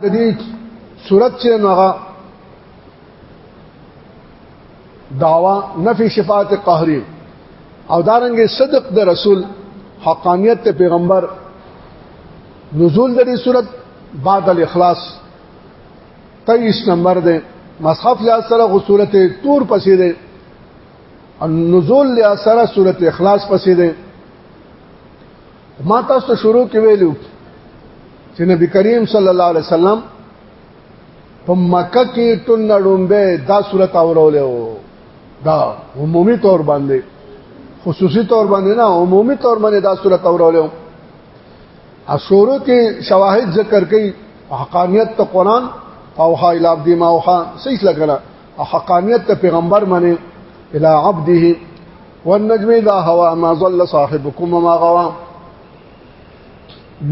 د دې صورت چې نوغه داوا نفي شفاعت قهري او دارنګ صدق د رسول حقانيت ته پیغمبر نزول د دې صورت بعد الاخلاص 23 نمبر ده مصحف لا سره غصورت تور پسې ده النزول لا سره سوره اخلاص پسې ده ما تاسو ته شروع کې ویلو چې نبی کریم صلی الله علیه وسلم په مکه کې ټول نړومبه دا صورت اورولې وو دا عمومي تور باندې خصوصي تور باندې نه عمومي تور باندې دا صورت اورولې وو اشورو کې شواهد ذکر کړي حقانیت ته قران او ها الاب دی ما او ها صحیح لګره حقانیت ته پیغمبر باندې الى عبده والنجم اذا هوا ما ضل صاحبكم وما غوا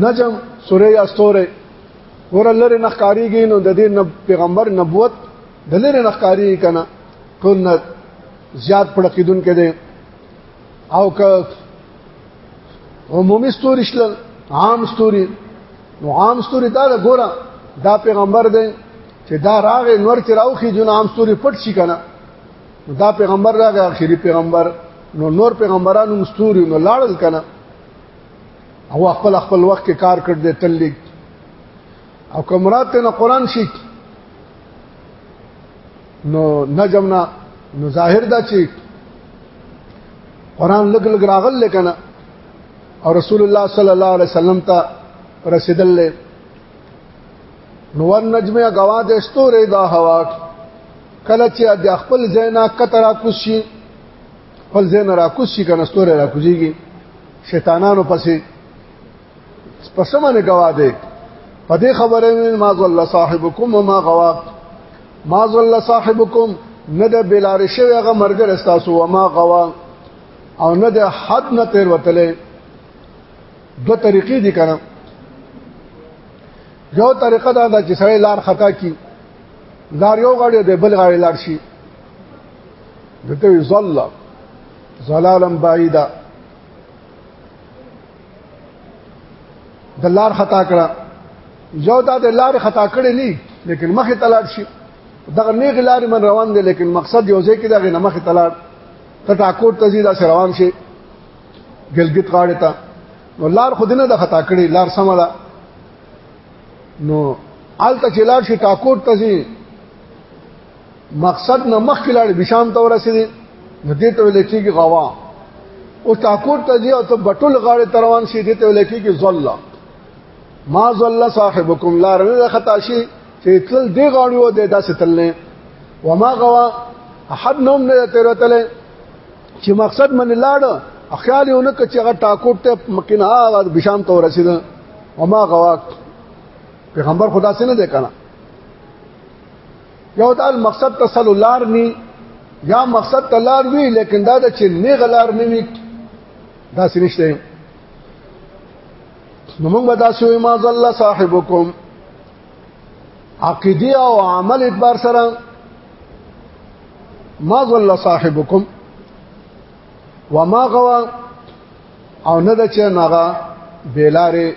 نجم سوره استوره ور لری نخکاریږي نو د دې پیغمبر نبوت د لری نخکاری کنه ټول نه زیات پړقیدون کې دي او که عمومي ستوري شل عام ستوري نو عام ستوري دا ګوره دا پیغمبر دی چې دا راغې نور چې راوخی جون عام ستوري پټ شي کنه دا پیغمبر راغی اخیری پیغمبر نو نور پیغمبرانو مستوري نو لاړل کنه او خپل خپل وخت کې کار کړ دې تللیک او کمرات نه قران شي نو نجم نه نو ظاهر دا چې قران لګ لګ راغل لکنه او رسول الله صلی الله علیه وسلم ته رسیدل نو ور نجمه غوا د ستورې دا هوا کله چې د خپل زینا کتره کوشي خپل زینا را کوشي کنه ستورې را کوشيږي شیطانانو پسې پسمنه غوا ده په دې خبره ما ظل صاحبکم وما غوا ما ظل صاحبکم نه د بلار شوی هغه مرګ رستاسو وما غوا او نه د حد نه تیر وتلې دو طریقې دي کنه یو طریقه دا ده چې سړی لار خطا کی لار یو غړي د بل غړي لار شي دته وی ظل ظلالم بعیدا د لار خطا کړه یو دا د لار خطا کړي نه لیکن مخه تلاړ شي دغه نیغ لار من روان دي لیکن مقصد یو ځای کې دغه نه مخه تلاړ ته ټاکور تزیدا روان شي ګلګت غاړه ته نو لار خو دینه د خطا کړی لار سم ده نو آلته چې لار شي ټاکوټ ته شي مقصد نه مخ کې لاړ بشام ته ورسېدي نو دې ته ویل کېږي غوا او ټاکوټ ته دی او ته بټول غاړه تروان شي دې ته ویل کېږي ظلم ما ظل صاحبكم لا رنه خطا شي چې تل دی غاړي و د داسې تلنه وما غوا احد نوم نه تیرتله چې مقصد من لاړ خیال یو نه کچې هغه ټاکوټ ته مکینه هغه بشام ته ورسید وما غواک پیغمبر خدا سره نه دی کنه یو دا مقصد تسل لار ني یا مقصد تلار وی لیکن دا چې نه غلار نه وی دا سنشته نو موږ به دا سوې ما ظل صاحبکم عقیده او عمل اعتبار سره ما ضل صاحبكم وما غوا او نه د چې ناغه بیلاره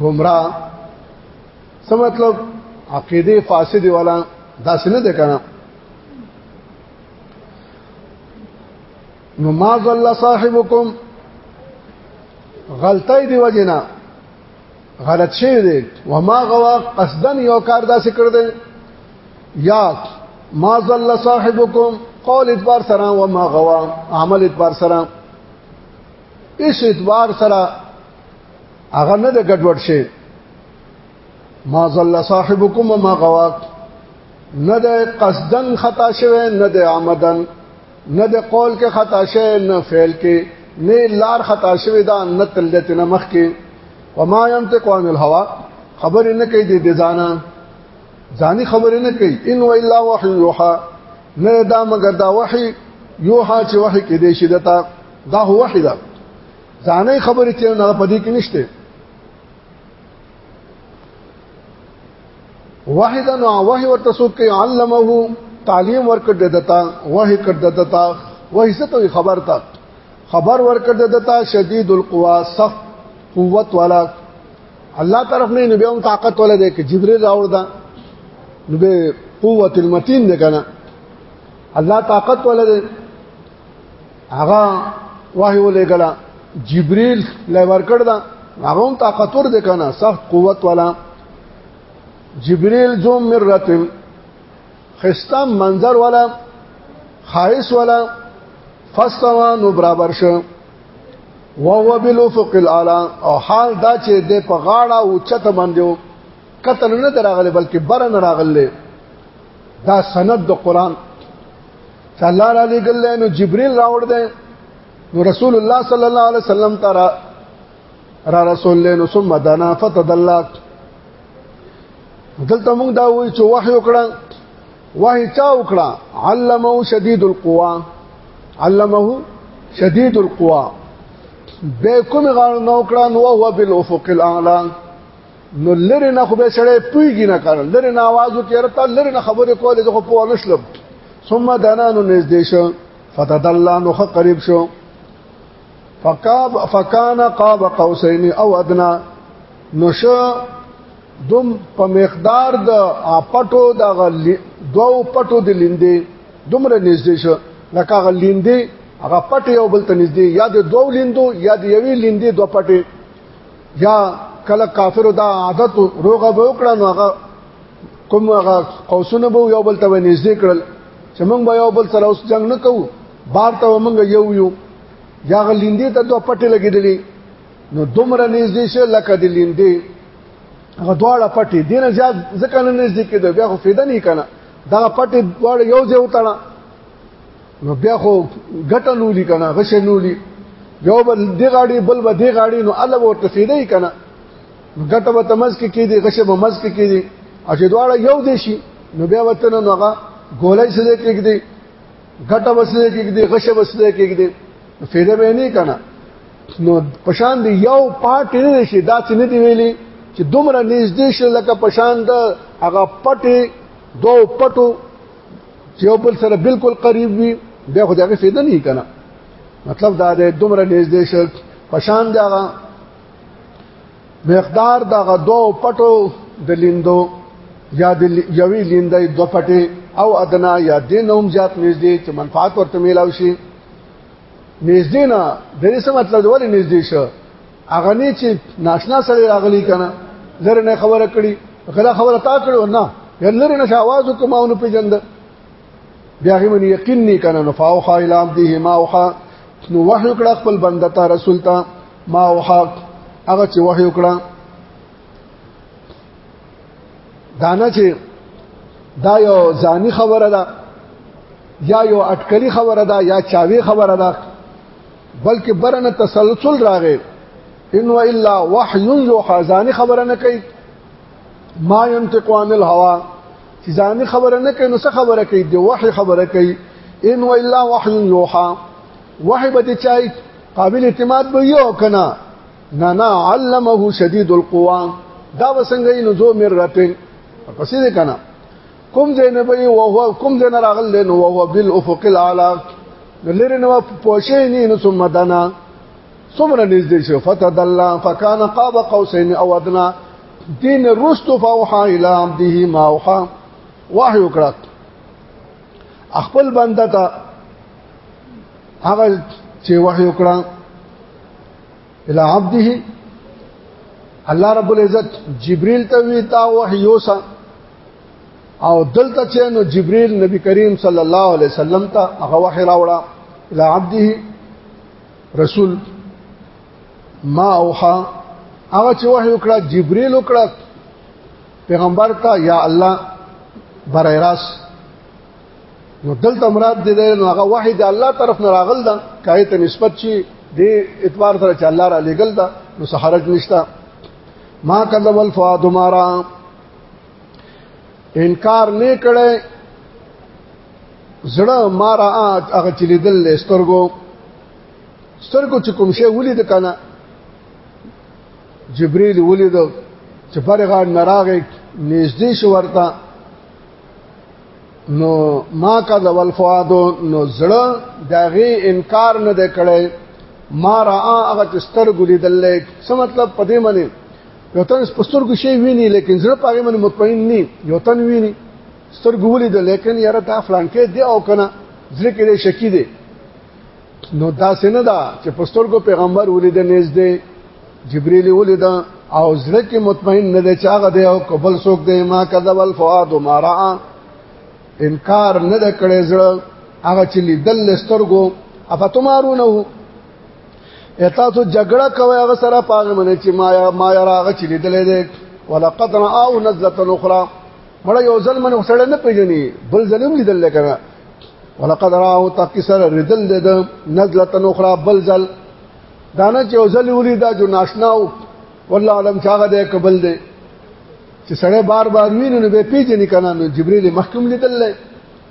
گمراه څه مطلب عقیده فاسد ولا داس نه ده کنه نو ما ضل صاحبكم غلطی دی وجنا غلط شوی دی و ما غوا قصدن یو کار داسې کړ دی یا ما ظل صاحبکم قول ادبار سره و ما غوا عمل ادبار سره اس ادبار سره هغه نه د ګډوډ شي ما ظل صاحبکم و ما غوا نه د قصدن خطا شوی نه د عمدن نه د قول کې خطا شوی نه فعل کې نه لار خطا شوی دا نه تلته نه مخ کې وما ينطق عن الهوى خبر نه کوي د ځانه ځاني خبر نه کوي ان و الا وحي يوحى نه دا مگر دا وحي يوحى چې وحي کې دې شي دتا دا هو وحي دا ځاني خبر چې نه پدې کې نشته واحدا نو وحي ورته سو کې علمه تعلیم ورکړ دتا وحي کړ دتا وحي ستوي خبر تا خبر ورکړ دتا شدید القوا صف قوت والا الله طرف نه نبی هم طاقت ولا دی کې جبريل راوړ دا نبی قوت المتين نه کنه الله طاقت ولا دی هغه وحی ولېګلا جبريل لای ورکړ دا هغه هم طاقتور دی کنه سخت قوت والا جبريل ذو مرتم خستا منظر والا خایس والا فاستوا نو برابر شو وهو بالافق الاعلى او حال دا چې د په غاړه او چته باندې قتل نه دراغله بلکې بر نه راغله دا سند د قران چې الله را لګل نو جبريل راوړ دی نو رسول الله صلی الله علیه وسلم ترا را رسول له نو ثم دنا فتدلک دلته موږ دا وایو چې وحی وکړه وحی چا وکړه علمه شدید القوا علمه شدید القوا به کوم غاړه نو کړه نو هو بالافق الاعلى نو لری نه خو به سړی پویږي نه کار لری نه आवाज وکړ ته لری نه خبرې کولې زه خو په ونشلم ثم دنا نو نږدې شو فتدلل نو قریب شو فقاب فکان قاب قوسین او ادنا نو شو دوم په مقدار د اپټو د غلی دوو پټو د لیندې دومره نږدې شو لکه غلیندې هغه پټ یو بل ته نږدې یا د دوو لیندو یا د یوې لیندې دوه پټې یا کله کافر دا عادت روغه به وکړه نو هغه کوم هغه قوسونه به یو بل ته نږدې کړل چې موږ به یو بل سره اوس جنگ نه کوو بار ته موږ یو یو یا غلیندې ته دوه پټې لګېدلې نو دومره نږدې شه لکه د لیندې هغه دواړه پټې دینه زیات ځکه نه نږدې کېده بیا خو فایده نه کنه دا پټې دواړه یو ځای وتاړه نو بیا خو ګټه نولی کنه غشه نولی یو بل دی غاړي بل به دی غاړي نو الله ورته فیدې کنه ګټه به تمز کې کې دي غشه به مز کې کې دي او چې دواړه یو دي شي نو بیا وته نو هغه ګولای سره کې کې دي ګټه وسره کې کې دي غشه وسره کې کې دي فیدې به نه کنه نو پشان دی یو پاټ نه شي دا څه نه دی ویلي چې دومره نږدې شل لکه پشان د هغه پټي دوه پټو چې یو بل سره بالکل قریب وي بیا خو دغه فایده نه کنا مطلب دا دی دومره نږدې شو پشان دی هغه مقدار دغه دوه پټو د لیندو یا د یوې لیندې دوه پټې او ادنا یا د نوم زیات نږدې چې منفعت ورته میلاو شي نږدې نه د څه مطلب ولې نږدې شو هغه نه چې ناشنا سره راغلی کنه لره نه خبره کړي غلا خبره تا کړو نه لره نه شاواز کوم او نه پیجند بیا هغه من یقین نه کنه نو فاوخا الام دی ما وخا نو وحی کړه خپل بنده ته رسول ته ما وخا هغه چې وحی کړه دانا چې دا یو ځاني خبره ده یا یو اټکلی خبره ده یا چاوي خبره ده بلکې برنه تسلسل راغی ان و الا وحی یوحى ځاني خبره نه کوي ما ينطق عن الهوى چې ځاني خبره نه کوي نو څه خبره کوي دی وحی خبره کوي ان و الا وحی یوحى وحی به چای قابل اعتماد به یو کنه نه نه علمه شدید القوا دا وسنګ نزو مرتين پسې ده کنه کوم ځای نه به او هو کوم ځای نه راغل نو او هو بل افق الاعلى لری نو پوښې نه نو ثم دنا څومره نږدې شو فتدلا فکان قاب قوسین او ادنا دین رست فوحا الى عبده ما وحا وحی وکړه خپل بنده ته هغه چې وحی وکړه الى عبده الله رب العزت جبريل ته وی تا وحي يوسف او دلته چې نو جبريل نبی کریم صلی الله علیه وسلم ته هغه وحی راوړه الى عبده رسول ما اوها هغه چې وحی وکړه جبريل وکړه پیغمبر ته یا الله برای راس نو دلته مراد دې نو هغه وحی د الله طرف نه راغل دا کای ته نسبت شي د اعتبار سره چې الله را لګل دا نو سحرج نشتا ما کذب الفؤاد ما را انکار نه کړي زړه مارا هغه چې لیدل سترګو سترګو چې کوم شی ولید کنه جبريل ولید چې فرغان نراغه نږدې شو ورته نو ما کذ والفؤاد نو زړه دغه انکار نه کړي ما را هغه سترګو لیدل څه مطلب پدې معنی یو تن سترګو شي ویني لیکن زړه پاغه من مطمئن نه یو تن ویني سترګو ولید لیکن یاره دا فلان کې دی او کنه زړه کې شکی دی نو دا سینه دا چې پسترګو پیغمبر ولید نيز دی جبريل ولید او زړه کې مطمئن نه دی چاغه دی او قبل سوک دی ما کذب الفؤاد ما را انکار نه کړي زړه هغه چې لیدل سترګو افتمارونه اته تو جګړه کوي هغه سره پاغه منه چې ما یا ما یا راغ چې لیدلې ده ولقد راو نزله اخرى مړ یو ځل منه وسړ نه پیژني بل ظلم لیدل کنه ولقد راو تکسر ردل ده نزله اخرى بل ځل دانه چې یو ځل ولیدا جو ناشنا او والله علم چاغه ده قبل ده چې سړی بار بار ویني نو به پیژني کنه نو جبرئیل محکوم لیدل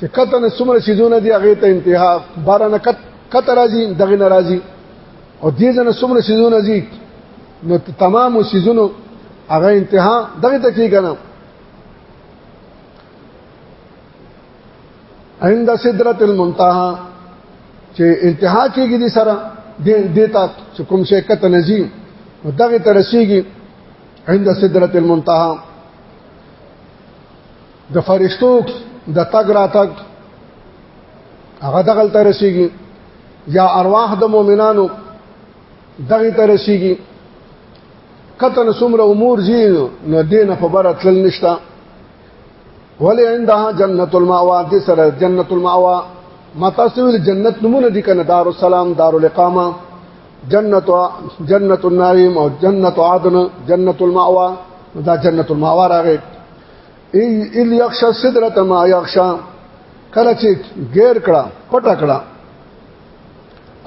چې کته نه څومره سيزونه دي هغه ته انتها بار نه کت کته راځي دغه ناراضي او دې ځنه څومره سيزونه دي نو تمام سيزونو هغه انتها دغه ته کې کنه عند سدرت المنتهى چې انتها کېږي دي سره دیتا چې کوم شي کته نزي نو دغه ترسيږي عند سدرت المنتهى د فرشتو د تګ را تګ هغه دغل ته رسیږي یا ارواح د مؤمنانو دغه ته رسیږي کته نسمره امور زی نه دینه په بره تل نشتا ولی عندها جنت الماوا دې سره جنت الماوا متا سویل جنت نمونه دي کنه دار السلام دار الاقامه جنت جنت النعیم او جنت عدن جنت الماوا دا جنت الماوا راغی ال یخشا سدرت ما یخشا کله چې غیر کړه پټ کړه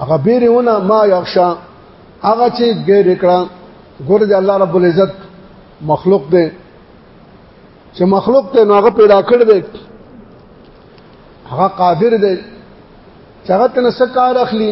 هغه بیرونه ما یخشا هغه چې غیر کړه ګور دې الله رب العزت مخلوق دې چې مخلوق ته نو هغه پیدا کړ دې هغه قادر دې چې هغه تنه سکار اخلي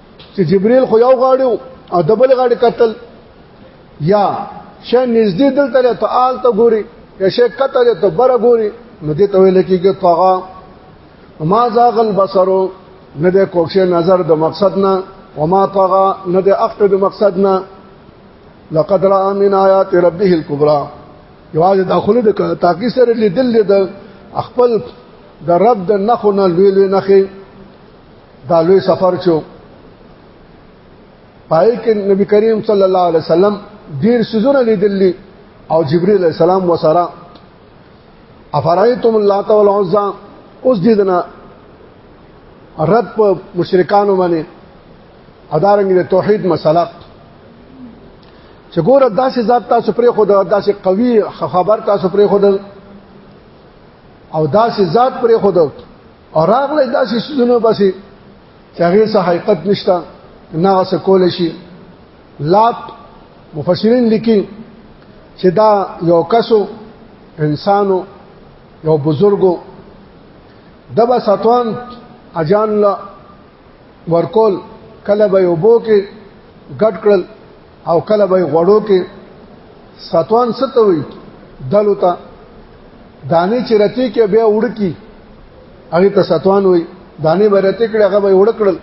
چې جبريل خو یو غاړي او دبل غاړي قتل یا شې نږدې دلته ته آل ته ګوري یا شې قتل ته بره ګوري نو دې ته ویل کېږي طغا ما زاغ البصر نه د کوښه نظر د مقصد نه وما طغا نه د اخت د مقصد نه لقد را من آیات ربه الكبرى یواز داخله د تاکي سره لیدل د خپل د رب د نخونه لوی لوی نخي دا لوی سفر چې پای کې نبی کریم صلی الله علیه وسلم ډیر سيزونه لیدلی او جبرئیل علیہ السلام وسره افرایتم اللات والعزى اوس دې دنا رد په مشرکانو باندې ادارنګ د توحید مسله چې ګوره داسې ذات تاسو پرې خو داسې قوي خبر تاسو پرې خو او داسې ذات پرې خو او راغله داسې سودونه بسې چې هغه څه حقیقت نشته نه وسه کول شي لات مفسرین لیکي چې دا یو کسو انسانو یو بزرګو دبا ساتوان اجان له ورکول کله به یو بو کې ګډ کړل او کله به غړو کې ساتوان ستوي دلو ته دانه چې رتی کې بیا وړکی هغه ته ساتوان وي دانه به رتی کړي هغه به وړکړل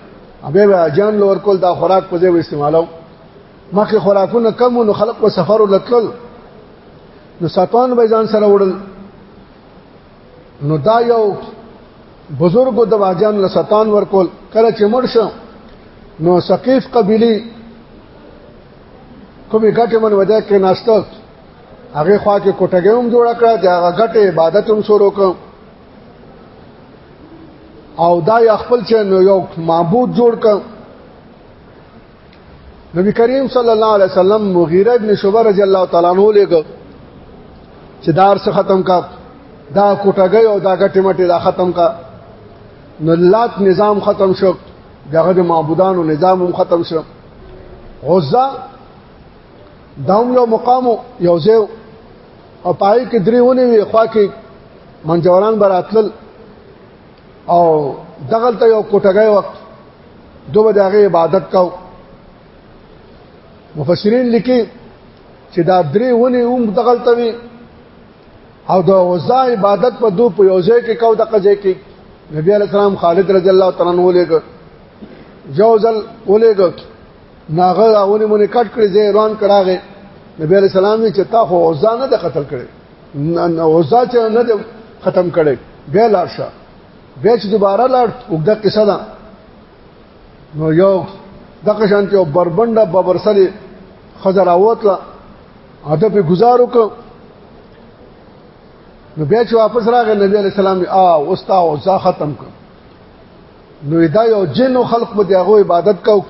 بیا به اجان لور کول دا خوراک په ځای و استعمالو مخکې خوراکونه کم نو خلق په سفر لتل نو ساتوان به ځان سره وړل نو دا یو بزرګو د واجان لسطان ورکول کله چې مړ شو نو ثقيف قبيله کومې ګټې من ودا کې ناشته هغه خوا کې کوټګې هم جوړ کړه دا غټه عبادت هم شروع کړ او دا خپل چې نو یو معبود جوړ کړ نبی کریم صلی الله علیه وسلم مغیره ابن شعبہ رضی الله تعالی عنہ لګو چې دار څخه ختم کا دا کوټګي او دا غټه مټه دا ختم کا نو لات نظام ختم شو دغه د معبودانو نظام هم ختم شو غزا داوم یو مقام یو ځای او پای کې درې ونی وي خوا کې منجوران براتل او دغل ته یو کوټګای وخت دوه دغه عبادت کو مفسرین لیکي چې دا درې ونی هم دغل ته وي او د وزا عبادت په دوه په یو ځای کې کو د قضې کې نبی علی السلام خالد رضی الله تعالی عنہ ولېګ جوزل ولېګ ناغه راونی مونږ کټ کړی زه روان کړاغه نبی علی السلام چې تا خو وزا نه د قتل کړي نه اوزا چې نه ختم کړي بیا لاړ شه بیا چې دوباره لاړ وګدا قصه ده نو یو دغه شانتي او بربنده ببرسلې خزر اوتله اده په گزار وک نو بیا چې واپس راغی نبی علی السلام آ اوستا او ځا ختم ک نو دا یو جن او خلق به دغه عبادت کو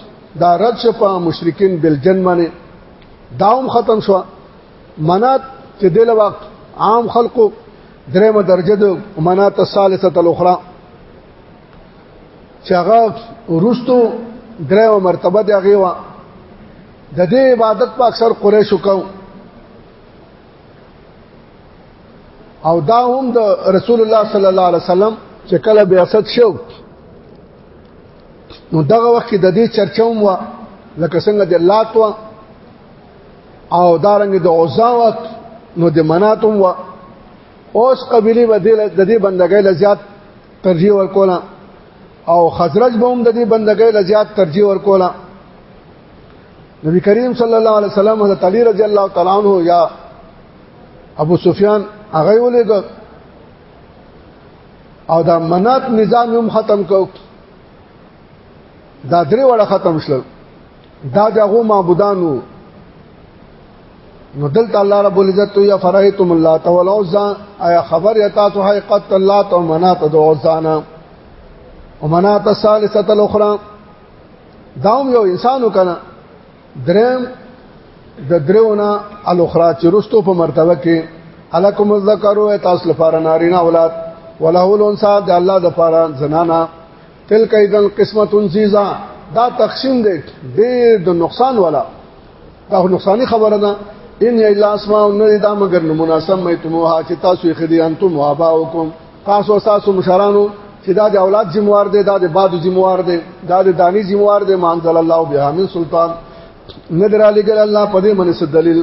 دا رد شپه مشرکین بل جن باندې داوم ختم شو منات چې د وخت عام خلکو درېمه درجه د منات الثالثه الاخرى چې هغه ورستو درېمه مرتبه دی هغه وا د دې عبادت په اکثر قریشو کو او دا هم د رسول الله صلی الله علیه وسلم چې کله بیاست شو نو دغه وخت د دې چرچوم وا لکه څنګه د لات وا او دارنګ د اوزاوت نو د مناتم و اوس قبيله بدل د دې بندګۍ لزيات ترجیح ورکولا او خزرج به هم د دې بندګۍ لزيات ترجیح ورکولا نبی کریم صلی الله علیه وسلم حضرت علی رضی الله تعالی عنہ یا ابو سفیان هغه ولید او دا منات نظام هم ختم کو دا درې وړه ختم شول دا دغه معبودانو نو دلته الله رب العزت یا فرایتم الله تعالی عزا آیا خبر یتا تو حقیقت الله تو منات دو عزانا ومنات الثالثه الاخرى داوم یو انسانو کنه درم د دریونه الاخرى چې رستو په مرتبه کې الکم الذکر و تاسو لپاره نارینه اولاد وله الانثى د الله د لپاره زنانا تلک ایدن قسمت زیزا دا تقسیم دی ډېر د نقصان والا دا نقصانی خبره ده ان الا اسماء نه دا مگر نمونه سمیتموها چې تاسو یې خدي انتم واباؤکم تاسو تاسو مشرانو چې دا د اولاد ذمہوار دی دا د باد ذمہوار دی دا د دانی ذمہوار دی مانزل الله بها من سلطان ندر علی ګل الله په دې منس دلیل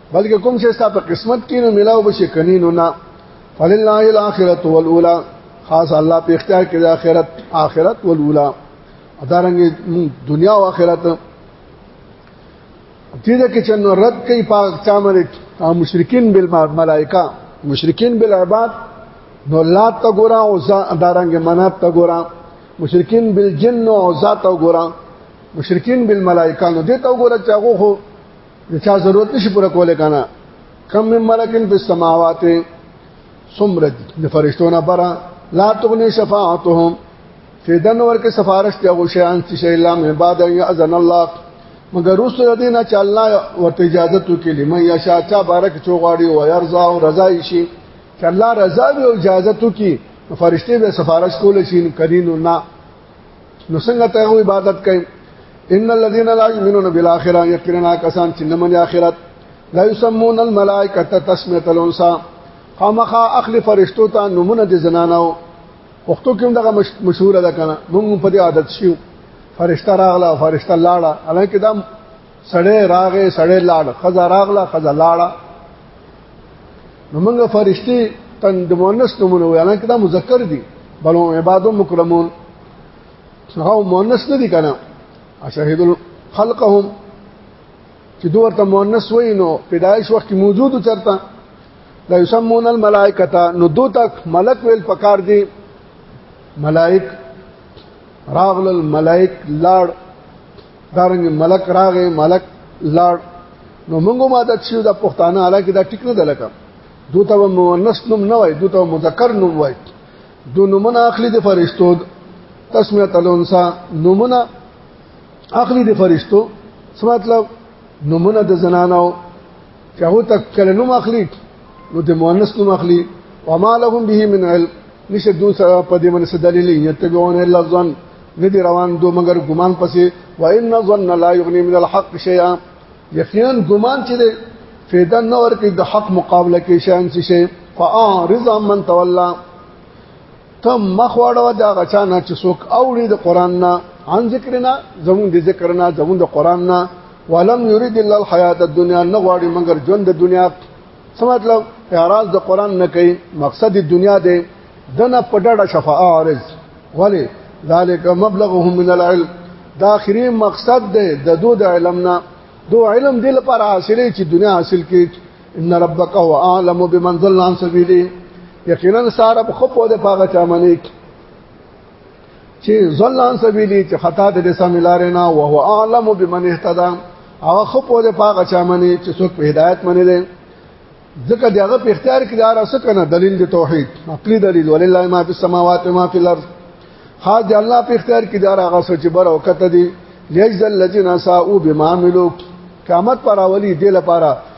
بلکې کوم چې ستا په قسمت کې نو ملاو بشي کنینو نه فلله الاخرت والاولى خاص الله په اختیار کې د اخرت اخرت والاولى ادارنګ دنیا او اخرت دې دې کې چې نو رد کوي پاک چا باندې مشرکین بالملائکه مشرکین بالعباد نو لات تا ګورا او دارنګ منات تا ګورا مشرکین بالجن او ذات تا ګورا مشرکین بالملائکه نو دې تا ګورا چې هغه د چا ضرورت نشي پوره کولای کنه کم من ملکن په سماوات سمره د فرشتو نه برا لا تغني شفاعتهم فیدن ورکه سفارش ته غو شیان چې شی الله من بعد یاذن الله مگر رسول دینه چې الله ورته اجازه تو کې لمه یا شاچا بارک چوغاړي او يرضا او رضا شي چې الله رضا او اجازه تو کې فرشته به سفارش کول شي کرینو نه نو څنګه ته عبادت کوي ان الذين لا يؤمنون بالاخره يقينا کسان چې نه مني اخرت لا يسمون الملائکه تسميه الانثى خامخا اخلي فرشتو ته نمونه د زنانو وختو کې دغه مشهور ده کنه موږ په دې عادت شو فرشتہ راغله فرشتہ لاړه الکه دا سړی راغې سړی لاړ خزا راغله خزا لاړه نو موږ فرشتي تن د مؤنث نمونه ویل کدا مذکر دي بل عباد مکرمون هغه مؤنث نه دي کنه اشهد خلقهم چې دوه ورته مؤنث وای نو پیدایش وخت موجود چرته لا يسمون الملائکه نو دو تک ملک ویل پکار دي ملائک راغل الملائک لاړ دارنګ ملک راغې ملک لاړ نو موږ ما د چې د پښتانه علاقه دا ټیک نه دلکم دوته مؤنث نوم نه وای دوته مذکر نوم وای دو نومونه اخلي د فرشتو تسمیه تلونسا نومونه اخلي د فرشتو څه مطلب نومونه د زنانو چې هغه تک کله نوم اخلي نو د مؤنث نوم اخلي وما لهم به من علم نشه دوسرا په دې باندې دلیل یتبعون الا الظن ندی روان دو مگر ګمان پسې و ان ظن لا یغنی من الحق شیئا یقینا ګمان چې ده فیدا نه ورکې د حق مقابله کې شان څه شي فاعرض من تولى تم مخواړه دا غچانا چې څوک اوړي د قران نه عن ذکرنا زمون د ذکرنا زمون د قران نه ولم يريد الا الحياه الدنيا نه غواړي مگر ژوند د دنیا څه مطلب اعراض د قران نه کوي مقصد د دنیا دی دنه پټړه شفاعه عارض ولی ذالک مبلغهم من العلم دا اخري مقصد دی د دو د علم نه دو علم دی لپاره حاصلې چې دنیا حاصل کړي ان ربک هو اعلم بمن ضل عن سبیله یقینا ساره په خپو د پاغه چا منیک چې ځلان سبیلی چې خطا دې سم لارې نه او هو اعلم بمن اهتدى هغه خو په دې پاګه چا منی چې څوک په هدایت منی دي ځکه دغه په اختیار کې دار اوس کنه دلیل د توحید عقلی دلیل ولله ما فی السماوات و ما فی الارض خاص د الله په اختیار کې دار هغه سوچ بر او کته دي لیجزل الذین ساءوا بما عملوا قیامت پر اولی دی لپاره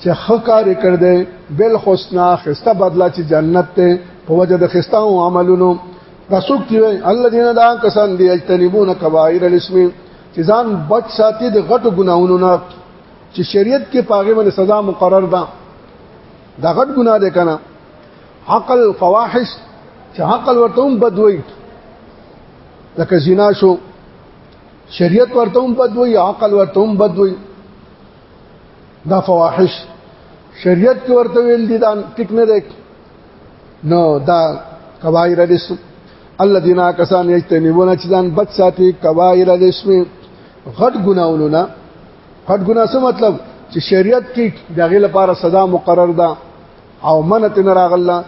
چې خکار کړ دې بل حسنا خسته بدلا چې جنت ته په وجه د خسته او عملونو رسوک دی الذين دا کسان دی اجتنبون کبائر الاسم چې ځان بچ ساتي د غټو ګناونو نه چې شریعت کې پاغه باندې سزا مقرر ده دا غټ ګناه ده کنه عقل فواحش چې عقل ورته هم بدوي لکه زنا شو شریعت ورته هم بدوي عقل ورته هم بدوي دا فواحش شریعت کې ورته ویل دي دا ټیک نه دی نو دا کبایر الاسم الذين كسان يجتنبون چې ځان بچ ساتي کبایر الاسم غټ ګناونه نه غټ ګنا څه مطلب چې شریعت کې دغه لپاره سزا مقرر ده او منت نه راغله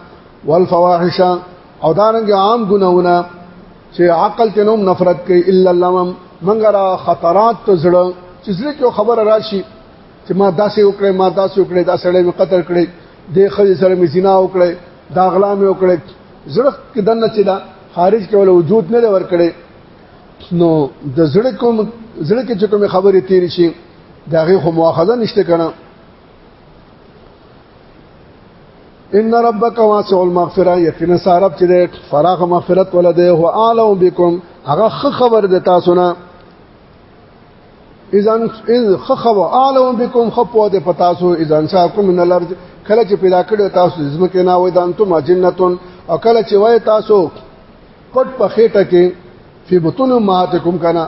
والفواحش او دارنګ عام ګناونه چې عقل ته نوم نفرت کوي الا لمم منګه را خطرات ته زړه چې زړه کې خبره راشي چې ما داسې وکړې ما داسې وکړې دا سړی مې قتل کړې د خځې سره مې زنا وکړې دا غلا مې وکړې زړه کې دنه چې دا خارج کې ول وجود نه ور کړې نو د زړه کوم زړه کې چې کوم خبرې تیر شي دا غي خو مؤاخذه نشته کنه ان ربک واسع المغفرہ یقینا سارب چې ده فراغ مغفرت ولده هو اعلم بكم هغه خبر ده تاسو نه اذا اذ خخوا اعلم بكم خپو ده پتا سو اذا ساكم من الارض کله چې پیدا کړو تاسو زمکه نه وای دان تم جنتون او کله چې وای تاسو پټ په خېټه کې فی بطون امهاتکم کنا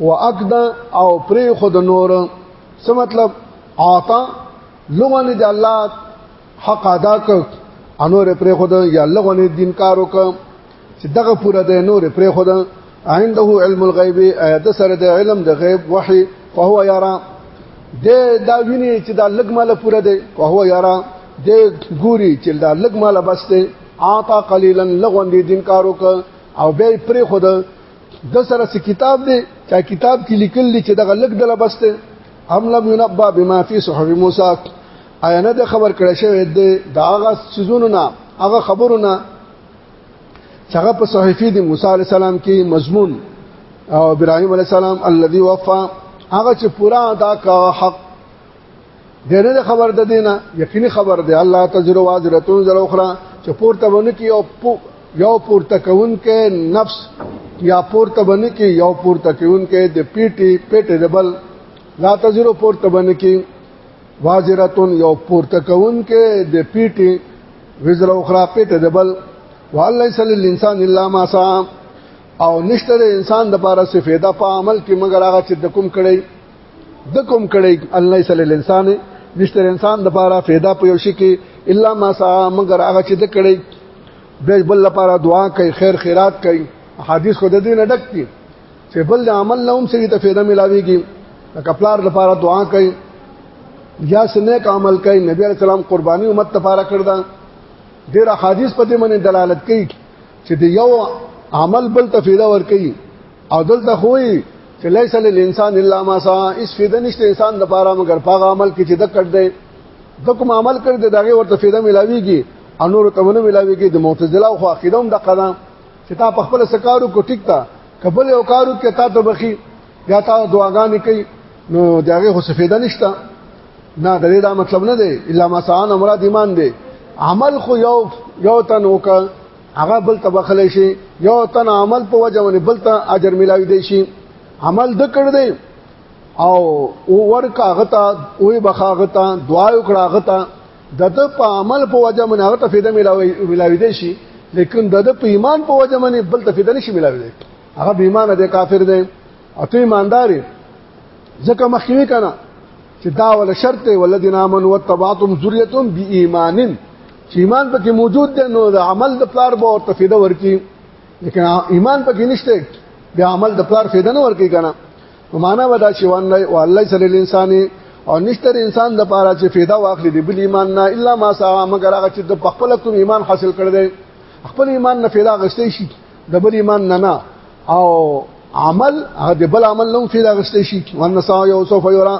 واقدا او پری خود نور څه مطلب عطا لغنه د الله حق ادا ک انور پری خود یا لغنه دین کارو ک چې دغه پوره د نور پری خود عنده علم الغیب ایت سره د علم د غیب وحی فهو یرا د دا ویني چې دا لګ مال پوره دی فهو یرا د ګوري چې دا لګ مال بس دی اعطا قليلا لغون دي دین کارو ک او به پری خود د سره څه کتاب دی چا کتاب کې لیکل دي چې دغه لګ دله بسته هم لم ينبا بما في صحف موسی آیا نه د خبر کړه شوی دی دا هغه سيزونو نه هغه خبرو نه چې هغه په صحیفه دی موسی عليه السلام کې مضمون او ابراهيم عليه السلام الذي وفى هغه چې پورا ادا کا حق دغه خبر ده دینه یقیني خبر ده الله تجربه واجرتون زر اخرى چې پورته ونه کی او یو پورته کون کې نفس یا پورته بنه کې یو پورته کون کې د پیټي پیټ ربل لا تجربه پورته بنه کې واجرتون یو پورته کون کې د پیټي وزر اخرى پیټ ربل والله صلی الانسان الا ما سعى او نشته انسان د پاره سفیدا په عمل کې مگر هغه چې د کوم کړی د کوم کړي الله صلی الله الانسان نشته انسان د پاره فایده په یوشي کې الا ما سا مگر هغه چې د کړي به بل لپاره دعا کوي خیر خیرات کوي حدیث خود دې نه ډک دي چې بل د عمل لهم سړي ته فایده ملاويږي لکه پلار لپاره دعا کوي یا سنیک عمل کوي نبی علیہ السلام قرباني امت لپاره کړ دا ډیر حدیث په دې باندې دلالت کوي چې د یو عمل بل ته فایده ور کوي او دلته خوې چې ليس للانسان الا ما سعى اس فیده نشته انسان د پاره مگر پاغه عمل کې چې د کټ دی د کوم عمل کړی دی داغه ورته فیده ملاويږي انور ته ونه ملاويږي د معتزله او عقیده هم د قدم چې تا په خپل سکارو کو ټیک تا قبل او کارو کې تا ته بخي یا تا دعاګانې کوي نو داغه خو سفیده نشته نه د دې دا مطلب نه دی الا ما سعان مراد ایمان دی عمل خو یو یو تن وک هغه بل تبخل شي یو تن عمل په وجه باندې بل ته اجر ملاوي دی شي عمل د کړ دی او ورکا غتا وې بخا غتا دعا وکړه غتا دته په عمل په وجه باندې هغه ته فایده ملاوي ملاوي دی شي لیکن دته په ایمان په وجه باندې بل ته فایده نشي ملاوي دی هغه بې ایمان دی کافر دی او ته ایماندار ځکه مخکې کنه چې دا ول شرط دی ولذین امنوا وتبعتم ذریتهم بإيمان چې ایمان پکې موجود دی نو د عمل د پلار به ورته فایده ورکي لیکن ایمان پکې نشته د عمل د پلار فایده نه ورکي کنه معنا ودا چې وان والله صلی الانسان او نشتر انسان د پاره چې فایده واخلي دی بل ایمان نه الا ما سا مگر هغه چې د خپل کوم ایمان حاصل کړ دی خپل ایمان نه فایده غشته شي د بل ایمان نه نه او عمل هغه د بل عمل نوم فی داغسته شي وان سا یو سوف یرا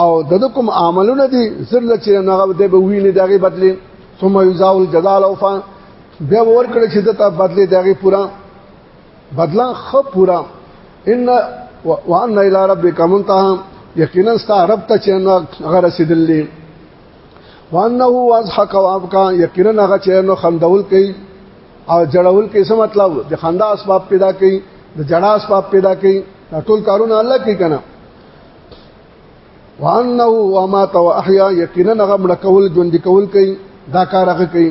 او د کوم عملونه دي زر لچې نغه د به ویني دغه بدلی ثم یزاء الجزاء الاوفا بیا ور کړی چې دته بدلی دغه پورا بدلا خ پورا ان وان الى ربک منتهى یقینا ست رب ته چې هغه رسیدلې وانه واضحك وابكى یقینا هغه چې نو خندول کوي او جړول کوي څه مطلب د خندا اسباب پیدا کوي د جړا اسباب پیدا کوي ټول کارونه الله کوي کنه وانه وما تو احيا یقینا هغه مړ کول ژوند کول کوي دا کار هغه کوي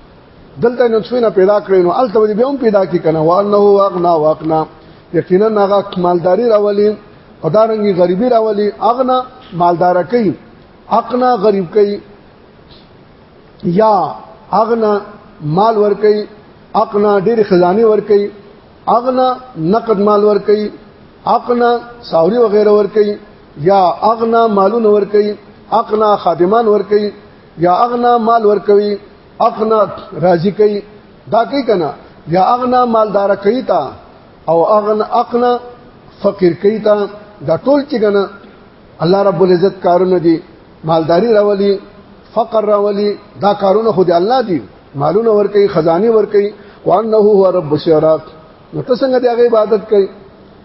دلته نطفه نه پیدا کړی نو الته به بیا هم پیدا کی کنه وانه واغنا واقنا یقینا هغه مالداری راولي او دا رنګي غریبي راولي اغنا مالدار کوي اقنا غریب کوي یا اغنا مال ور کوي اقنا ډېر خزانه ور کوي اغنا نقد مال ور کوي اقنا ساوري وغیرہ ور کوي یا اغنا مالونه ور کوي اقنا خادمان ور کوي یا اغنا مال ورکوي اغنا راضی کوي دا کوي کنه یا اغنا مالدار کوي تا او اغنا اغنا فقیر کوي تا دا ټول چې کنه الله رب العزت کارونه دي مالداری راولي فقر راولي دا کارونه خو دې الله دي مالونه ورکي خزاني ورکي وانه هو رب الشعراء نو ته څنګه د عبادت کوي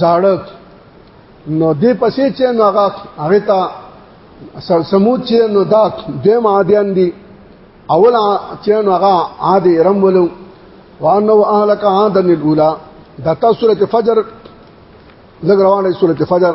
زاړه نو دې پسې چې نو هغه هغه ته سمود چې نو دا دیم عادیان دي اول چې نو هغه عادي رم ولو وانه اهلک عادن الاولى دا تاسو سورته فجر لګ روانه سورته فجر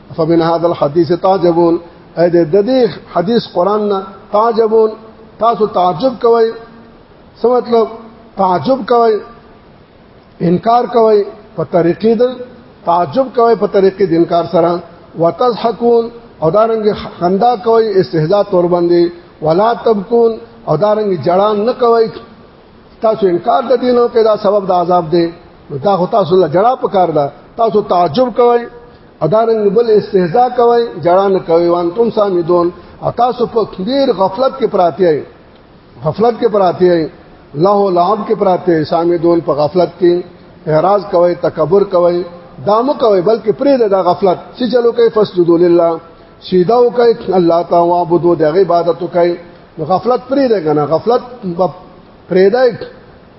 فمن هذا الحديث تعجبون اې د دې حدیث قران نه تعجبون تاسو تعجب کوئ څه مطلب تعجب کوئ انکار کوئ په طریقې د تعجب کوئ په طریقې د انکار سره وتضحكون او دارنګ خندا کوي استهزاء تور باندې ولا تبكون او دارنګ جړان نه کوي تاسو انکار د دینو کې دا سبب د عذاب دی دا خو تاسو له جړا پکار ده تاسو تعجب کوئ ادارنګ بل استهزاء کوي جړا نه کوي وان تم سامدون تاسو په ډیر غفلت کې پراتی یې غفلت کې پراتی یې له لعب کې پراتی یې سامدون په غفلت کې اعراض کوي تکبر کوي دامو کوي بلکې پرې د غفلت چې چلو کوي فسجدوا لله سیدا او کوي الله تعالی عبادت د عبادت کوي غفلت پرې ده کنه غفلت پرې ده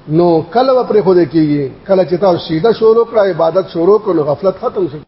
نو کله پرې خو دې کیږي کله چې تاسو سیده شروع کړه عبادت شروع کړو غفلت ختم شي